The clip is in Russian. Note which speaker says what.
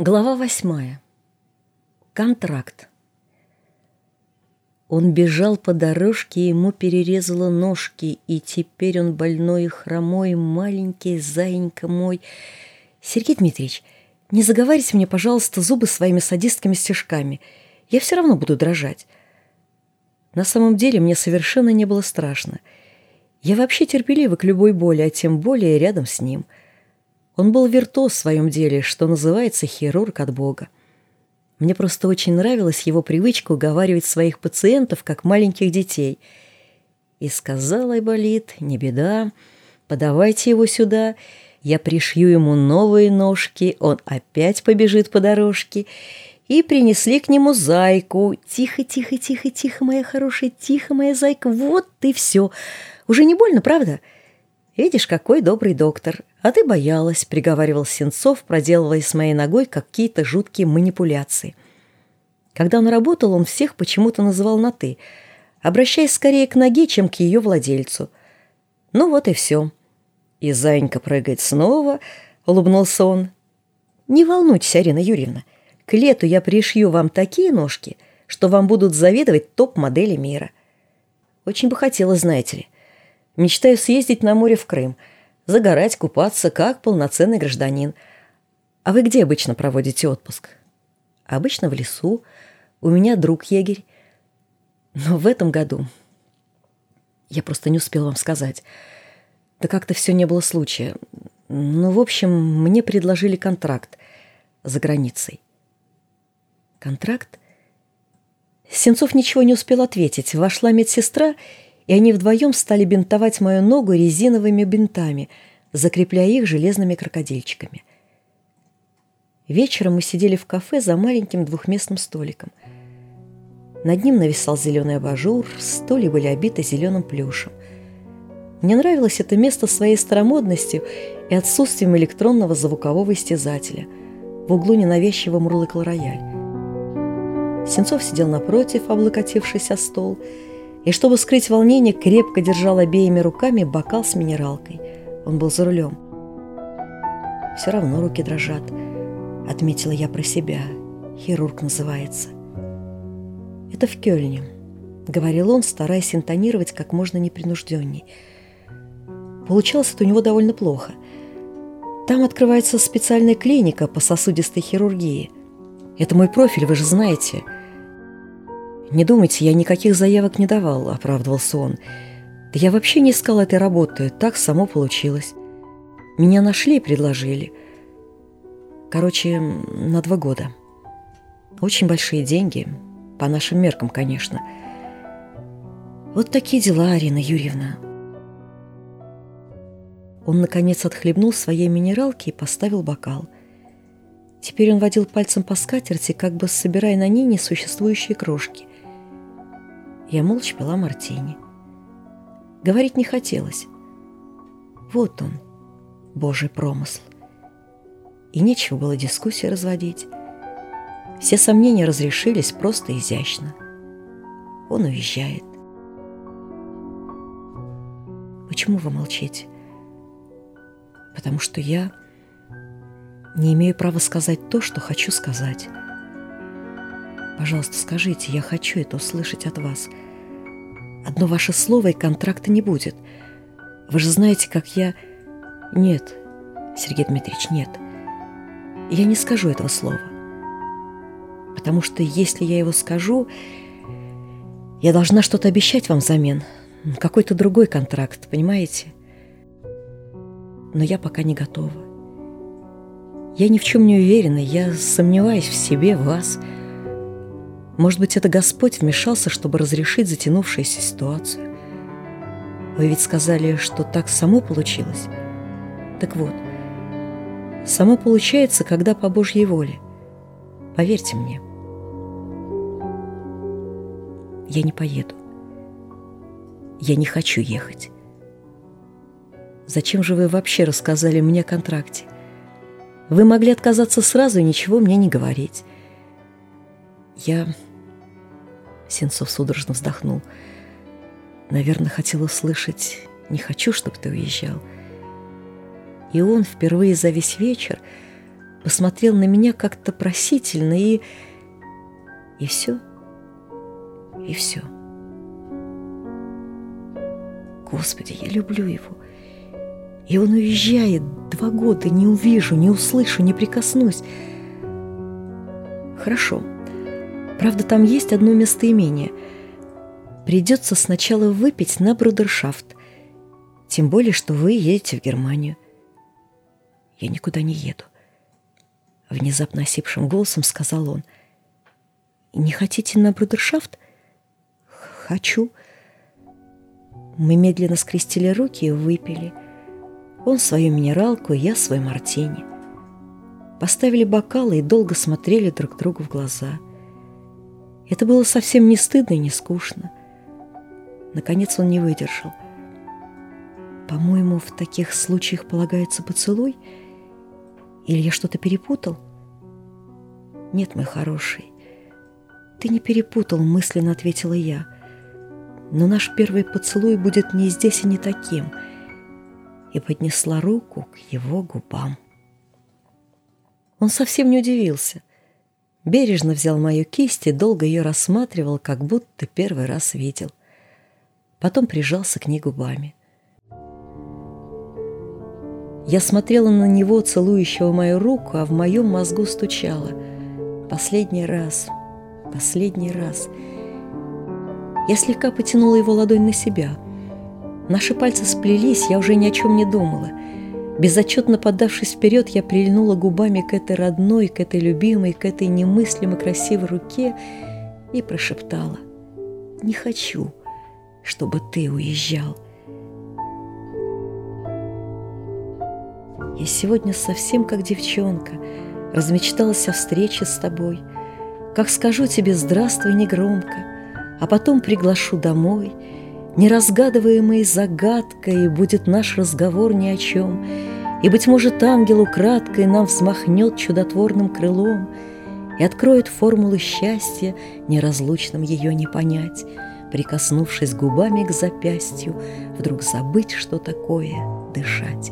Speaker 1: Глава восьмая. Контракт. Он бежал по дорожке, ему перерезало ножки, и теперь он больной и хромой, маленький заинька мой. Сергей Дмитриевич, не заговаривайте мне, пожалуйста, зубы своими садистскими стежками. Я все равно буду дрожать. На самом деле мне совершенно не было страшно. Я вообще терпелива к любой боли, а тем более рядом с ним — он был виртуоз в своем деле, что называется хирург от Бога. Мне просто очень нравилась его привычка уговаривать своих пациентов, как маленьких детей. И сказала Айболит, не беда, подавайте его сюда, я пришью ему новые ножки, он опять побежит по дорожке. И принесли к нему зайку. Тихо, тихо, тихо, тихо, моя хорошая, тихо, моя зайка, вот ты все. Уже не больно, правда? — «Видишь, какой добрый доктор. А ты боялась», — приговаривал Сенцов, проделывая с моей ногой какие-то жуткие манипуляции. Когда он работал, он всех почему-то называл на «ты», обращаясь скорее к ноге, чем к ее владельцу. Ну вот и все. И Занька прыгает снова, улыбнулся он. «Не волнуйтесь, Арина Юрьевна, к лету я пришью вам такие ножки, что вам будут завидовать топ-модели мира. Очень бы хотелось, знаете ли, Мечтаю съездить на море в Крым, загорать, купаться, как полноценный гражданин. А вы где обычно проводите отпуск? Обычно в лесу. У меня друг егерь. Но в этом году... Я просто не успел вам сказать. Да как-то все не было случая. Ну, в общем, мне предложили контракт за границей. Контракт? Сенцов ничего не успел ответить. Вошла медсестра и они вдвоем стали бинтовать мою ногу резиновыми бинтами, закрепляя их железными крокодильчиками. Вечером мы сидели в кафе за маленьким двухместным столиком. Над ним нависал зеленый абажур, стулья были обиты зеленым плюшем. Мне нравилось это место своей старомодностью и отсутствием электронного звукового истязателя. В углу ненавязчиво мурлыкал рояль. Сенцов сидел напротив, облокотившись о стол, и, чтобы скрыть волнение, крепко держал обеими руками бокал с минералкой. Он был за рулем. «Все равно руки дрожат», — отметила я про себя. «Хирург называется». «Это в Кёльне», — говорил он, стараясь интонировать как можно непринужденней. Получалось это у него довольно плохо. Там открывается специальная клиника по сосудистой хирургии. Это мой профиль, вы же знаете — «Не думайте, я никаких заявок не давал», — оправдывался он. «Да я вообще не искал этой работы, так само получилось. Меня нашли и предложили. Короче, на два года. Очень большие деньги, по нашим меркам, конечно. Вот такие дела, Арина Юрьевна». Он, наконец, отхлебнул своей минералки и поставил бокал. Теперь он водил пальцем по скатерти, как бы собирая на ней несуществующие крошки. Я молча пила мартини. Говорить не хотелось. Вот он, Божий промысл. И нечего было дискуссии разводить. Все сомнения разрешились просто изящно. Он уезжает. Почему вы молчите? Потому что я не имею права сказать то, что хочу сказать. Пожалуйста, скажите, я хочу это услышать от вас. Одно ваше слово, и контракта не будет. Вы же знаете, как я... Нет, Сергей Дмитриевич, нет. Я не скажу этого слова. Потому что если я его скажу, я должна что-то обещать вам взамен. Какой-то другой контракт, понимаете? Но я пока не готова. Я ни в чем не уверена, я сомневаюсь в себе, в вас – может быть, это Господь вмешался, чтобы разрешить затянувшуюся ситуацию? Вы ведь сказали, что так само получилось. Так вот, само получается, когда по Божьей воле. Поверьте мне. Я не поеду. Я не хочу ехать. Зачем же вы вообще рассказали мне о контракте? Вы могли отказаться сразу и ничего мне не говорить. Я Сенцов судорожно вздохнул. Наверное, хотел услышать «Не хочу, чтобы ты уезжал». И он впервые за весь вечер посмотрел на меня как-то просительно и... И все. И все. Господи, я люблю его. И он уезжает два года, не увижу, не услышу, не прикоснусь. Хорошо. Правда, там есть одно местоимение. Придется сначала выпить на брудершафт. Тем более, что вы едете в Германию. Я никуда не еду. Внезапно осипшим голосом сказал он. Не хотите на брудершафт? Хочу. Мы медленно скрестили руки и выпили. Он свою минералку, я свой мартини. Поставили бокалы и долго смотрели друг другу в глаза. Это было совсем не стыдно и не скучно. Наконец он не выдержал. «По-моему, в таких случаях полагается поцелуй? Или я что-то перепутал?» «Нет, мой хороший, ты не перепутал», — мысленно ответила я. «Но наш первый поцелуй будет не здесь и не таким» и поднесла руку к его губам. Он совсем не удивился. Бережно взял мою кисть и долго ее рассматривал, как будто первый раз видел. Потом прижался к ней губами. Я смотрела на него, целующего мою руку, а в моем мозгу стучало. Последний раз, последний раз. Я слегка потянула его ладонь на себя — Наши пальцы сплелись, я уже ни о чем не думала. Безотчетно подавшись вперед, я прильнула губами к этой родной, к этой любимой, к этой немыслимо красивой руке и прошептала. «Не хочу, чтобы ты уезжал». Я сегодня совсем как девчонка, размечталась о встрече с тобой, как скажу тебе «здравствуй» негромко, а потом приглашу домой — Неразгадываемой загадкой будет наш разговор ни о чем, И, быть может, ангел украдкой нам взмахнет чудотворным крылом И откроет формулы счастья, неразлучным ее не понять, Прикоснувшись губами к запястью, вдруг забыть, что такое дышать.